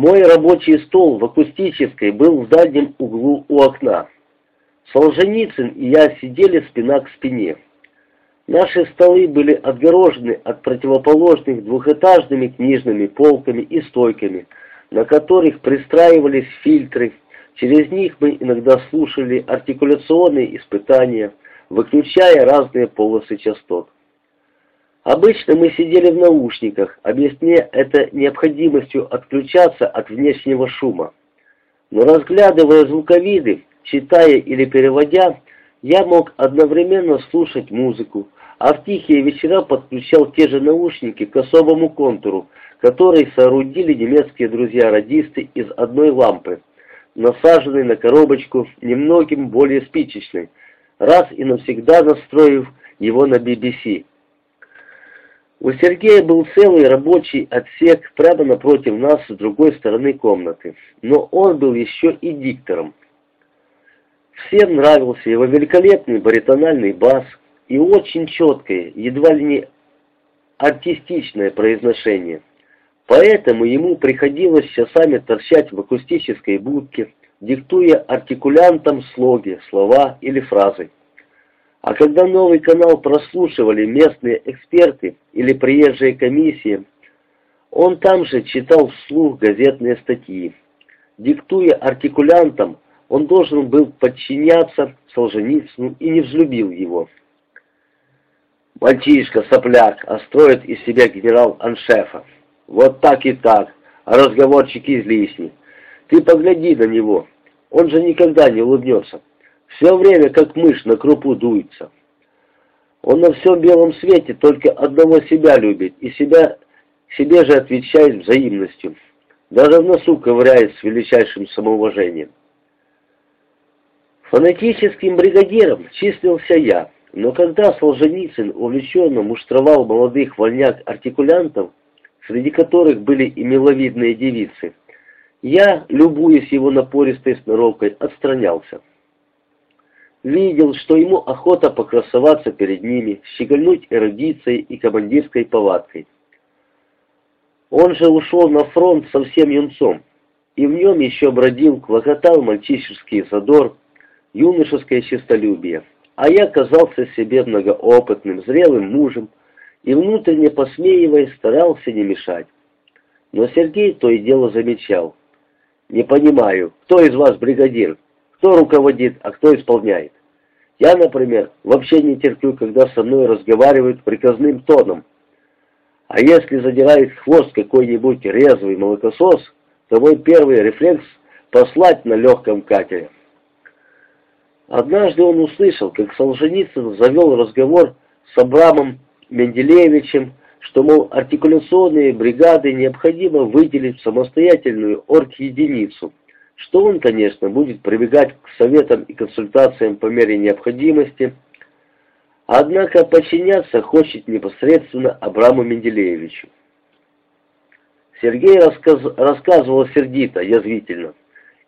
Мой рабочий стол в акустической был в дальнем углу у окна. Солженицын и я сидели спина к спине. Наши столы были отгорожены от противоположных двухэтажными книжными полками и стойками, на которых пристраивались фильтры. Через них мы иногда слушали артикуляционные испытания, выключая разные полосы частот. Обычно мы сидели в наушниках, объясняя это необходимостью отключаться от внешнего шума. Но разглядывая звуковиды, читая или переводя, я мог одновременно слушать музыку, а в тихие вечера подключал те же наушники к особому контуру, который соорудили немецкие друзья-радисты из одной лампы, насаженной на коробочку немногим более спичечной, раз и навсегда настроив его на BBC. У Сергея был целый рабочий отсек прямо напротив нас с другой стороны комнаты, но он был еще и диктором. Всем нравился его великолепный баритональный бас и очень четкое, едва ли не артистичное произношение. Поэтому ему приходилось часами торчать в акустической будке, диктуя артикулянтам слоги, слова или фразы. А когда новый канал прослушивали местные эксперты или приезжие комиссии, он там же читал вслух газетные статьи. Диктуя артикулянтам, он должен был подчиняться Солженицыну и не взлюбил его. Мальчишка, сопляк, а строит из себя генерал-аншефа. Вот так и так, а разговорчик излишний. Ты погляди на него, он же никогда не улыбнется. Все время как мышь на крупу дуется. Он на всем белом свете только одного себя любит и себя, себе же отвечает взаимностью. Даже в носу ковыряет с величайшим самоуважением. Фанатическим бригадиром числился я, но когда Солженицын увлеченно муштровал молодых вольняк-артикулянтов, среди которых были и миловидные девицы, я, любуясь его напористой сноровкой, отстранялся видел, что ему охота покрасоваться перед ними, щегольнуть эрудицией и командирской повадкой. Он же ушел на фронт совсем юнцом, и в нем еще бродил, клокотал мальчишеский задор, юношеское честолюбие, а я казался себе многоопытным, зрелым мужем, и внутренне посмеиваясь старался не мешать. Но Сергей то и дело замечал. «Не понимаю, кто из вас бригадир?» Кто руководит, а кто исполняет. Я, например, вообще не терплю, когда со мной разговаривают приказным тоном. А если задирает хвост какой-нибудь резвый молокосос, то мой первый рефлекс — послать на легком катере. Однажды он услышал, как Солженицын завел разговор с Абрамом Менделеевичем, что, мол, артикуляционные бригады необходимо выделить в самостоятельную оргединицу — что он, конечно, будет прибегать к советам и консультациям по мере необходимости, однако подчиняться хочет непосредственно Абраму Менделеевичу. Сергей рассказ, рассказывал сердито, язвительно.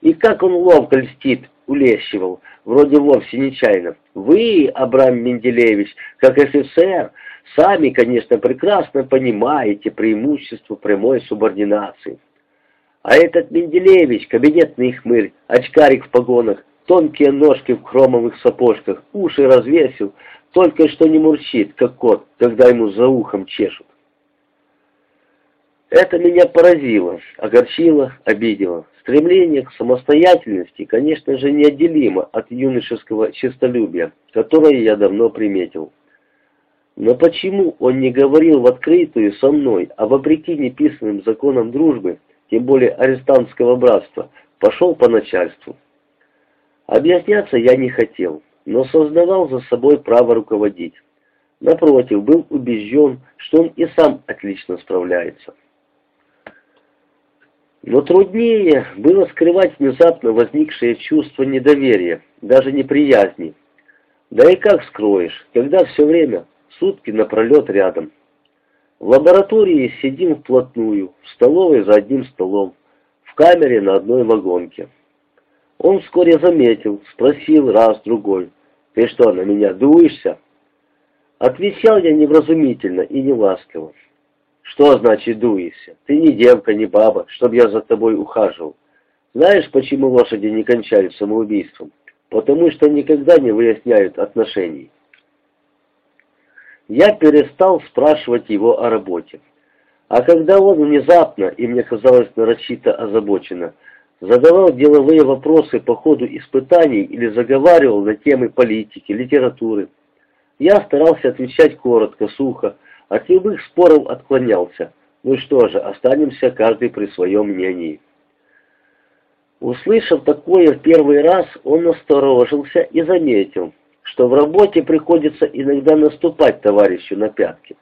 И как он ловко льстит, улещивал, вроде вовсе нечаянно. Вы, Абрам Менделеевич, как офицер, сами, конечно, прекрасно понимаете преимущество прямой субординации. А этот Менделеевич, кабинетный хмырь, очкарик в погонах, тонкие ножки в хромовых сапожках, уши развесил, только что не мурчит, как кот, когда ему за ухом чешут. Это меня поразило, огорчило, обидело. Стремление к самостоятельности, конечно же, неотделимо от юношеского честолюбия, которое я давно приметил. Но почему он не говорил в открытую со мной, а вопреки неписанным законам дружбы, тем более арестантского братства, пошел по начальству. Объясняться я не хотел, но сознавал за собой право руководить. Напротив, был убежден, что он и сам отлично справляется. Но труднее было скрывать внезапно возникшее чувство недоверия, даже неприязни. Да и как скроешь, когда все время, сутки напролет рядом. В лаборатории сидим вплотную, в столовой за одним столом, в камере на одной вагонке. Он вскоре заметил, спросил раз-другой, «Ты что, на меня дуешься?» Отвечал я невразумительно и неласково. Что значит дуешься? Ты не девка, не баба, чтоб я за тобой ухаживал. Знаешь, почему лошади не кончают самоубийством? Потому что никогда не выясняют отношений. Я перестал спрашивать его о работе. А когда он внезапно, и мне казалось нарочито озабоченно, задавал деловые вопросы по ходу испытаний или заговаривал на темы политики, литературы, я старался отвечать коротко, сухо, от любых споров отклонялся. Ну что же, останемся каждый при своем мнении. Услышав такое в первый раз, он насторожился и заметил, что в работе приходится иногда наступать товарищу на пятки.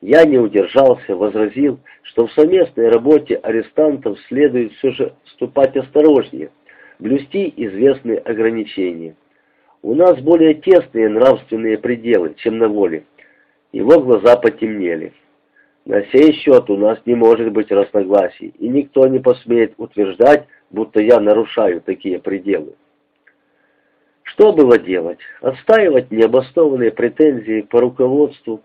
Я не удержался, возразил, что в совместной работе арестантов следует все же ступать осторожнее, блюсти известные ограничения. У нас более тесные нравственные пределы, чем на воле. Его глаза потемнели. На сей счет у нас не может быть разногласий, и никто не посмеет утверждать, будто я нарушаю такие пределы. Что было делать? Отстаивать необоснованные претензии по руководству,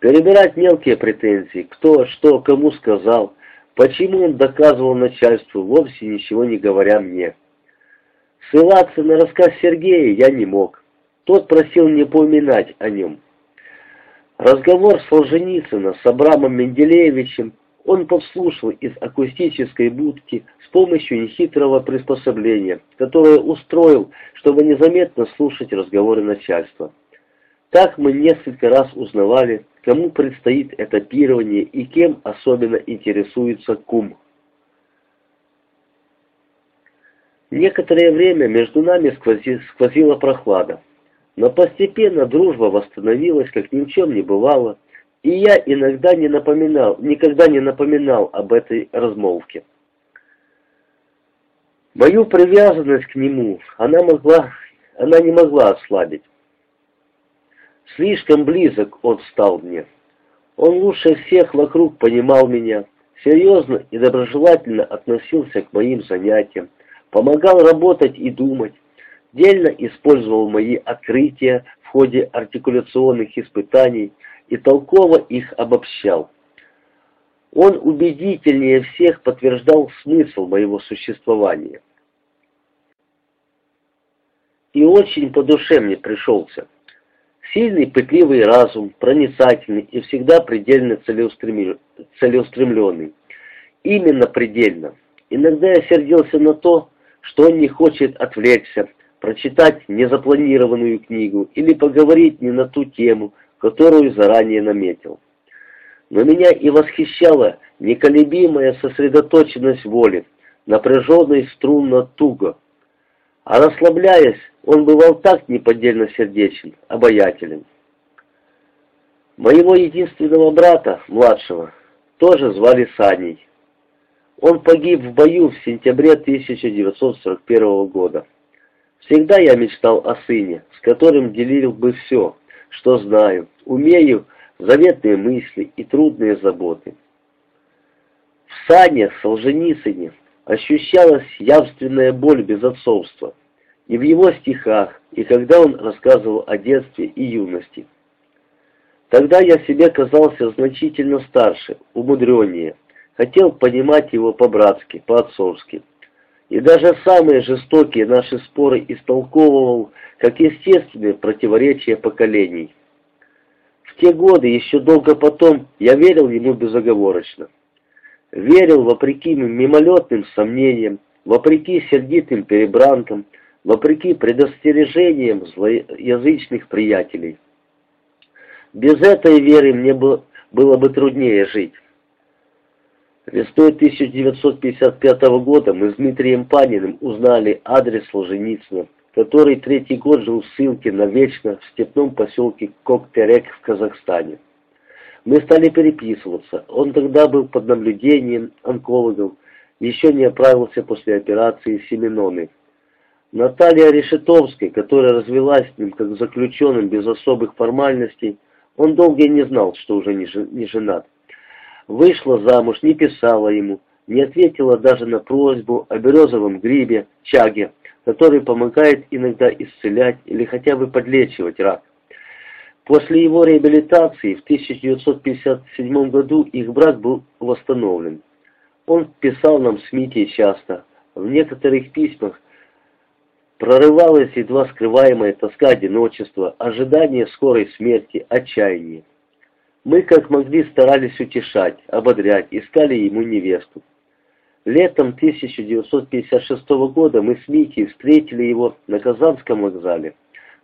перебирать мелкие претензии, кто, что, кому сказал, почему он доказывал начальству, вовсе ничего не говоря мне. Ссылаться на рассказ Сергея я не мог. Тот просил не поминать о нем. Разговор Солженицына с Абрамом Менделеевичем он подслушал из акустической будки с помощью нехитрого приспособления, которое устроил, чтобы незаметно слушать разговоры начальства. Так мы несколько раз узнавали, кому предстоит это пирование и кем особенно интересуется кум. Некоторое время между нами сквози, сквозила прохлада, но постепенно дружба восстановилась, как ни в чем не бывало, и я иногда не напоминал, никогда не напоминал об этой размолвке. Мою привязанность к нему она могла, она не могла ослабить. Слишком близок он стал мне. Он лучше всех вокруг понимал меня, серьезно и доброжелательно относился к моим занятиям, помогал работать и думать, дельно использовал мои открытия в ходе артикуляционных испытаний и толково их обобщал. Он убедительнее всех подтверждал смысл моего существования. И очень по душе мне пришелся. Сильный, пытливый разум, проницательный и всегда предельно целеустремленный. Именно предельно. Иногда я сердился на то, что он не хочет отвлечься, прочитать незапланированную книгу или поговорить не на ту тему, которую заранее наметил. Но меня и восхищала неколебимая сосредоточенность воли, напряженной струнно туго. А расслабляясь, он бывал так неподдельно сердечен, обаятелен. Моего единственного брата, младшего, тоже звали Саней. Он погиб в бою в сентябре 1941 года. Всегда я мечтал о сыне, с которым делил бы все, что знаю, умею, заветные мысли и трудные заботы. В Сане Солженицыне ощущалась явственная боль безотцовства, и в его стихах, и когда он рассказывал о детстве и юности. Тогда я себе казался значительно старше, умудреннее, хотел понимать его по-братски, по-отцовски. И даже самые жестокие наши споры истолковывал как естественные противоречия поколений. В те годы, еще долго потом, я верил ему безоговорочно. Верил вопреки мимолетным сомнениям, вопреки сердитым перебранкам, вопреки предостережениям злоязычных приятелей. Без этой веры мне было, бы труднее жить. Весной 1955 года мы с Дмитрием Паниным узнали адрес Солженицына, который третий год жил в ссылке навечно в степном поселке Коктерек в Казахстане. Мы стали переписываться. Он тогда был под наблюдением онкологов, еще не оправился после операции Семеноны. Наталья Решетовской, которая развелась с ним как заключенным без особых формальностей, он долго не знал, что уже не женат. Вышла замуж, не писала ему, не ответила даже на просьбу о березовом грибе, чаге, который помогает иногда исцелять или хотя бы подлечивать рак. После его реабилитации в 1957 году их брак был восстановлен. Он писал нам с Митей часто. В некоторых письмах прорывалась едва скрываемая тоска одиночества, ожидание скорой смерти, отчаяние. Мы как могли старались утешать, ободрять, искали ему невесту. Летом 1956 года мы с Митей встретили его на Казанском вокзале.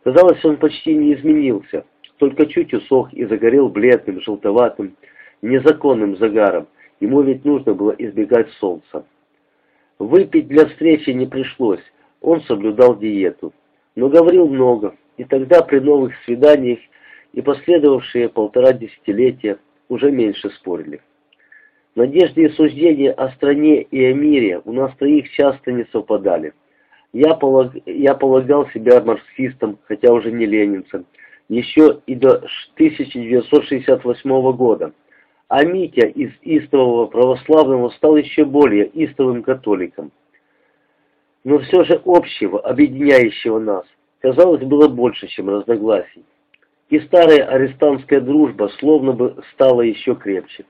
Казалось, он почти не изменился только чуть усох и загорел бледным, желтоватым, незаконным загаром. Ему ведь нужно было избегать солнца. Выпить для встречи не пришлось, он соблюдал диету. Но говорил много, и тогда при новых свиданиях и последовавшие полтора десятилетия уже меньше спорили. Надежды и суждения о стране и о мире у нас троих часто не совпадали. Я, полаг... я полагал себя марксистом, хотя уже не ленинцем, еще и до 1968 года, а Митя из истового православного стал еще более истовым католиком. Но все же общего, объединяющего нас, казалось, было больше, чем разногласий. И старая арестантская дружба словно бы стала еще крепче.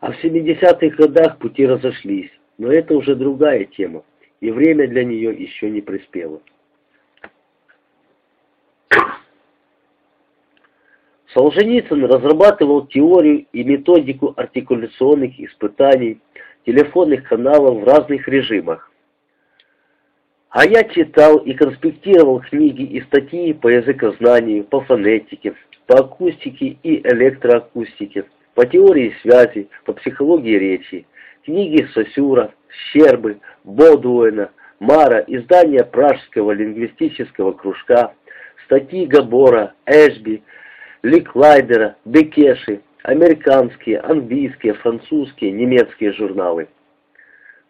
А в 70-х годах пути разошлись, но это уже другая тема, и время для нее еще не приспело. Солженицын разрабатывал теорию и методику артикуляционных испытаний телефонных каналов в разных режимах. А я читал и конспектировал книги и статьи по языкознанию, по фонетике, по акустике и электроакустике, по теории связи, по психологии речи, книги Сосюра, Щербы, Бодуэна, Мара, издания Пражского лингвистического кружка, статьи Габора, Эшби, Ликлайдера, Бекеши, американские, английские, французские, немецкие журналы.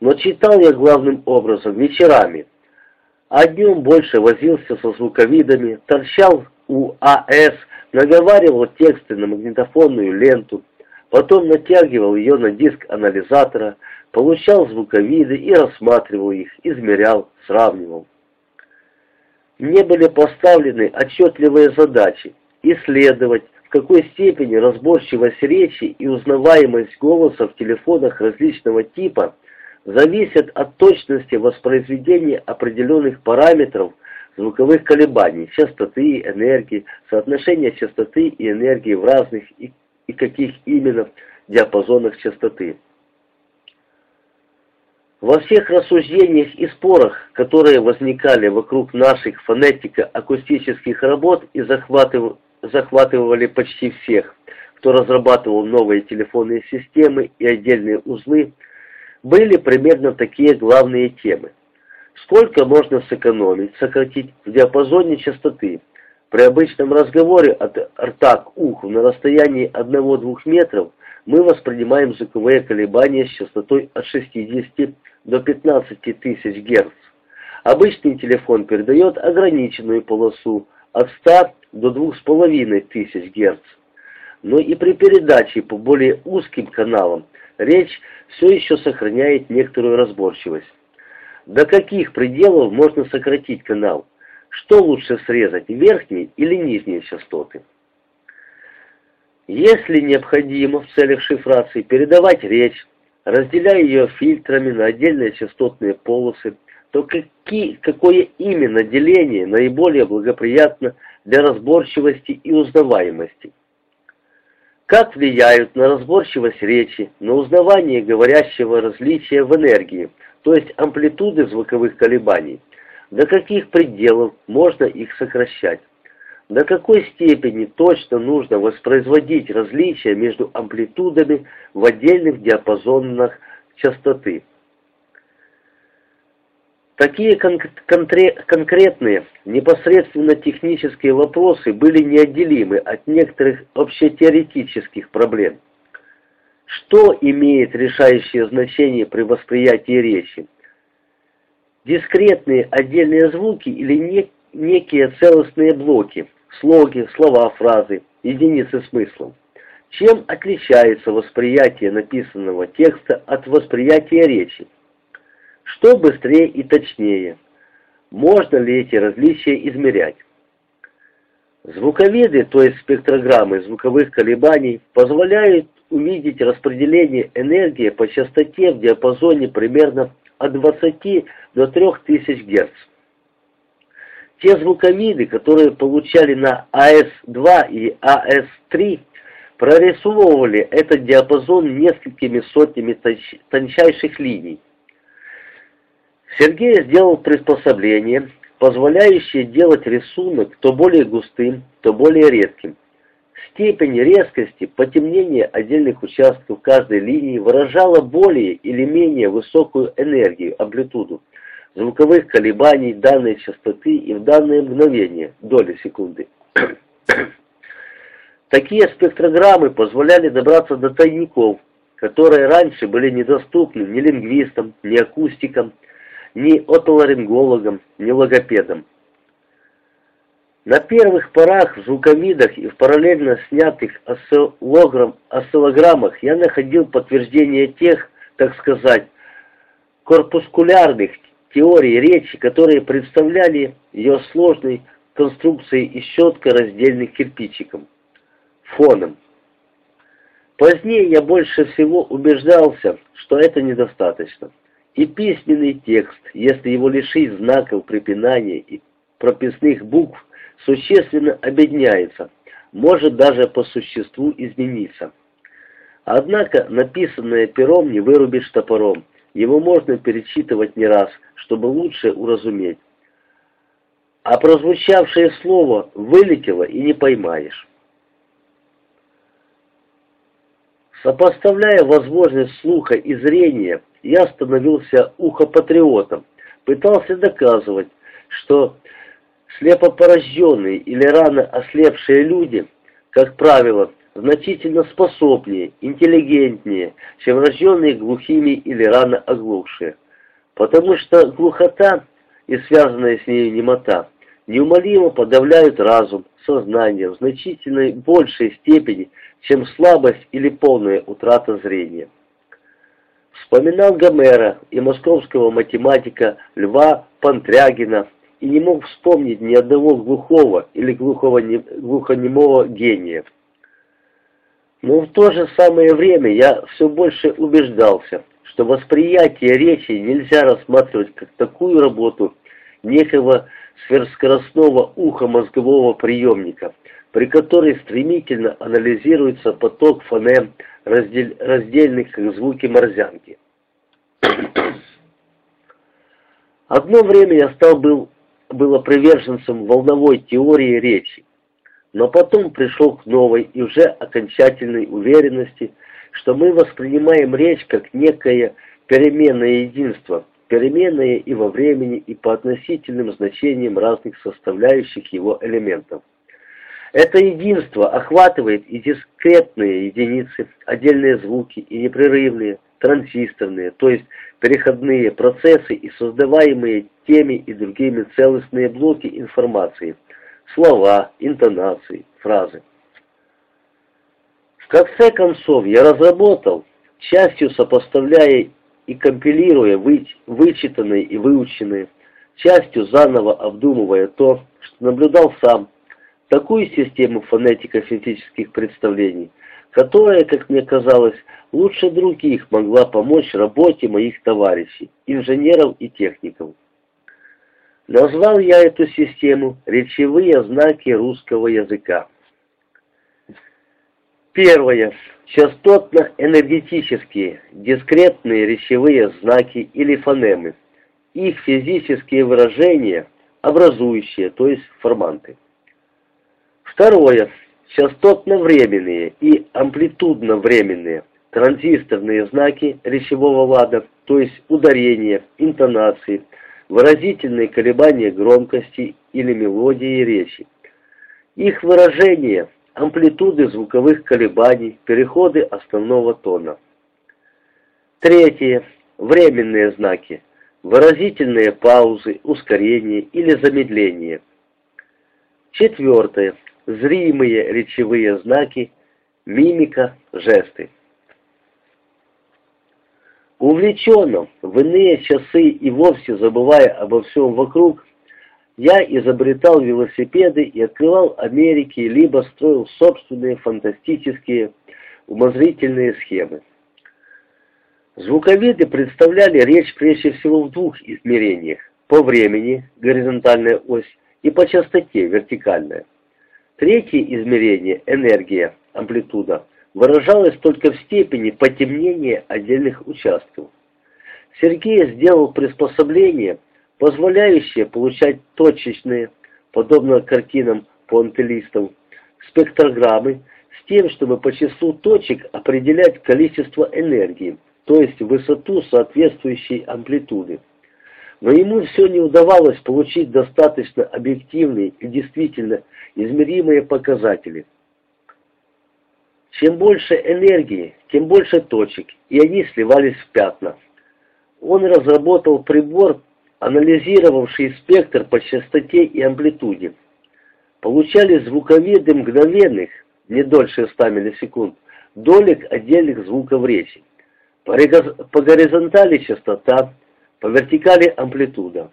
Но читал я главным образом вечерами, а днем больше возился со звуковидами, торчал у АС, наговаривал тексты на магнитофонную ленту, потом натягивал ее на диск анализатора, получал звуковиды и рассматривал их, измерял, сравнивал. Мне были поставлены отчетливые задачи, исследовать, в какой степени разборчивость речи и узнаваемость голоса в телефонах различного типа зависят от точности воспроизведения определенных параметров звуковых колебаний, частоты, энергии, соотношения частоты и энергии в разных и, и каких именно диапазонах частоты. Во всех рассуждениях и спорах, которые возникали вокруг наших фонетико-акустических работ и захватывали захватывали почти всех, кто разрабатывал новые телефонные системы и отдельные узлы, были примерно такие главные темы. Сколько можно сэкономить, сократить в диапазоне частоты? При обычном разговоре от рта к уху на расстоянии 1-2 метров мы воспринимаем звуковые колебания с частотой от 60 до 15 тысяч Гц. Обычный телефон передает ограниченную полосу от 100 до 2500 Гц. Но и при передаче по более узким каналам речь все еще сохраняет некоторую разборчивость. До каких пределов можно сократить канал? Что лучше срезать, верхние или нижние частоты? Если необходимо в целях шифрации передавать речь, разделяя ее фильтрами на отдельные частотные полосы, то какие, какое именно деление наиболее благоприятно для разборчивости и узнаваемости? Как влияют на разборчивость речи, на узнавание говорящего различия в энергии, то есть амплитуды звуковых колебаний? До каких пределов можно их сокращать? До какой степени точно нужно воспроизводить различия между амплитудами в отдельных диапазонах частоты? Такие кон конкретные, непосредственно технические вопросы были неотделимы от некоторых общетеоретических проблем. Что имеет решающее значение при восприятии речи? Дискретные отдельные звуки или не, некие целостные блоки, слоги, слова, фразы, единицы смыслов? Чем отличается восприятие написанного текста от восприятия речи? Что быстрее и точнее? Можно ли эти различия измерять? Звуковеды, то есть спектрограммы звуковых колебаний, позволяют увидеть распределение энергии по частоте в диапазоне примерно от 20 до 3000 Гц. Те звуковиды, которые получали на АС-2 и АС-3, прорисовывали этот диапазон несколькими сотнями тончайших линий. Сергей сделал приспособление, позволяющее делать рисунок то более густым, то более редким. Степень резкости, потемнения отдельных участков каждой линии выражала более или менее высокую энергию, амплитуду, звуковых колебаний данной частоты и в данное мгновение, доли секунды. Такие спектрограммы позволяли добраться до тайников, которые раньше были недоступны ни лингвистам, ни акустикам, ни отоларингологам, ни логопедам. На первых порах в звуковидах и в параллельно снятых осциллограммах я находил подтверждение тех, так сказать, корпускулярных теорий речи, которые представляли ее сложной конструкцией из четко раздельных кирпичиков, фоном. Позднее я больше всего убеждался, что это недостаточно. И письменный текст, если его лишить знаков препинания и прописных букв, существенно обедняется, может даже по существу измениться. Однако написанное пером не вырубишь топором, его можно перечитывать не раз, чтобы лучше уразуметь. А прозвучавшее слово вылетело и не поймаешь. Сопоставляя возможность слуха и зрения, я становился ухопатриотом, пытался доказывать, что слепопорожденные или рано ослепшие люди, как правило, значительно способнее, интеллигентнее, чем рожденные глухими или рано оглохшие. Потому что глухота и связанная с ней немота неумолимо подавляют разум, сознание в значительной большей степени, чем слабость или полная утрата зрения. Вспоминал Гомера и московского математика Льва Пантрягина и не мог вспомнить ни одного глухого или глухого, глухонемого гения. Но в то же самое время я все больше убеждался, что восприятие речи нельзя рассматривать как такую работу некого сверхскоростного уха мозгового приемника, при которой стремительно анализируется поток фонем раздель, раздельных как звуки морзянки. Одно время я стал был, было приверженцем волновой теории речи, но потом пришел к новой и уже окончательной уверенности, что мы воспринимаем речь как некое переменное единство, переменное и во времени, и по относительным значениям разных составляющих его элементов. Это единство охватывает и дискретные единицы, отдельные звуки, и непрерывные, транзисторные, то есть переходные процессы и создаваемые теми и другими целостные блоки информации – слова, интонации, фразы. В конце концов, я разработал, частью сопоставляя и компилируя вычитанные и выученные, частью заново обдумывая то, что наблюдал сам, такую систему фонетико-синтетических представлений, которая, как мне казалось, лучше других могла помочь работе моих товарищей, инженеров и техников. Назвал я эту систему «Речевые знаки русского языка». Первое. Частотно-энергетические, дискретные речевые знаки или фонемы. Их физические выражения, образующие, то есть форманты. Второе. Частотно-временные и амплитудно-временные, транзисторные знаки речевого лада, то есть ударения, интонации, выразительные колебания громкости или мелодии речи. Их выражение – амплитуды звуковых колебаний, переходы основного тона. Третье – временные знаки, выразительные паузы, ускорение или замедление. Четвертое – зримые речевые знаки, мимика, жесты. Увлеченно, в иные часы и вовсе забывая обо всем вокруг, Я изобретал велосипеды и открывал Америки, либо строил собственные фантастические умозрительные схемы. Звуковеды представляли речь прежде всего в двух измерениях – по времени, горизонтальная ось, и по частоте, вертикальная. Третье измерение – энергия, амплитуда, выражалось только в степени потемнения отдельных участков. Сергей сделал приспособление, позволяющее получать точечные, подобно картинам понтелистов, спектрограммы с тем, чтобы по числу точек определять количество энергии, то есть высоту соответствующей амплитуды. Но ему все не удавалось получить достаточно объективные и действительно измеримые показатели. Чем больше энергии, тем больше точек, и они сливались в пятна. Он разработал прибор, анализировавший спектр по частоте и амплитуде. Получались звуковеды мгновенных, не дольше 100 миллисекунд, долек отдельных звуков речи. По горизонтали частота, по вертикали амплитуда.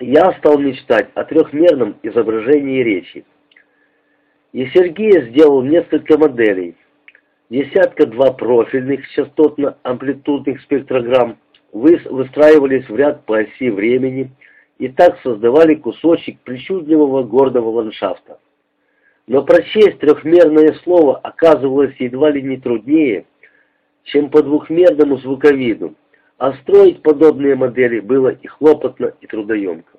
Я стал мечтать о трехмерном изображении речи. И Сергей сделал несколько моделей. Десятка-два профильных частотно-амплитудных спектрограмм выстраивались в ряд по оси времени и так создавали кусочек причудливого гордого ландшафта. Но прочесть трехмерное слово оказывалось едва ли не труднее, чем по двухмерному звуковиду, а строить подобные модели было и хлопотно, и трудоемко.